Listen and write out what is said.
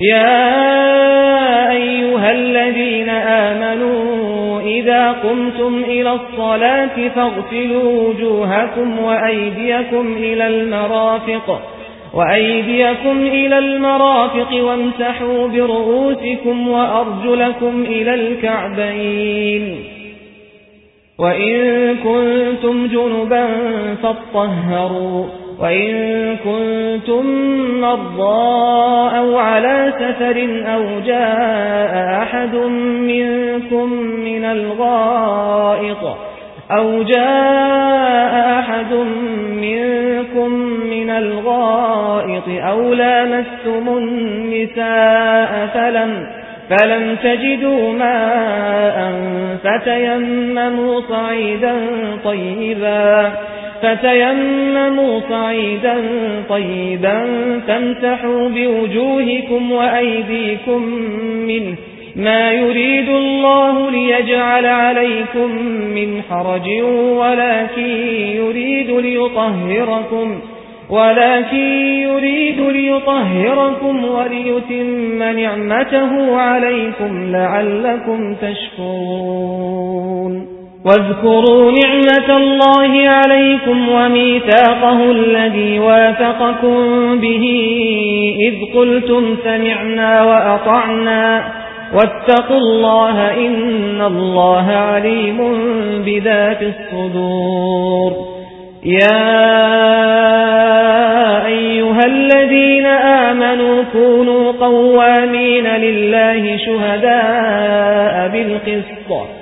يا أيها الذين آمنوا إذا قمتم إلى الصلاة فاغسلوا وجوهكم وأيديكم إلى المرافق وأيديكم إلى المرافق وامسحوا برؤوسكم وأرجلكم إلى الكعبين. وإن كنتم جنبا فاطهروا وإن كنتم مرضى أو على سفر أو جاء أحد منكم من الغائط أو جاء أحد منكم من الغائط أو لامستم النساء فلم فلم تجدوا ماء فتيمموا صعيدا طيبا فتيمموا صعيدا طيبا فامسحوا بوجوهكم وأيديكم منه ما يريد الله ليجعل عليكم من حرج ولكن يريد ليطهركم ولكن يريد ليطهركم وليتم نعمته عليكم لعلكم تشكرون واذكروا نعمة الله عليكم وميثاقه الذي واثقكم به إذ قلتم سمعنا وأطعنا واتقوا الله إن الله عليم بذات الصدور. يا أيها الذين آمنوا كونوا قوامين لله شهداء بالقسط.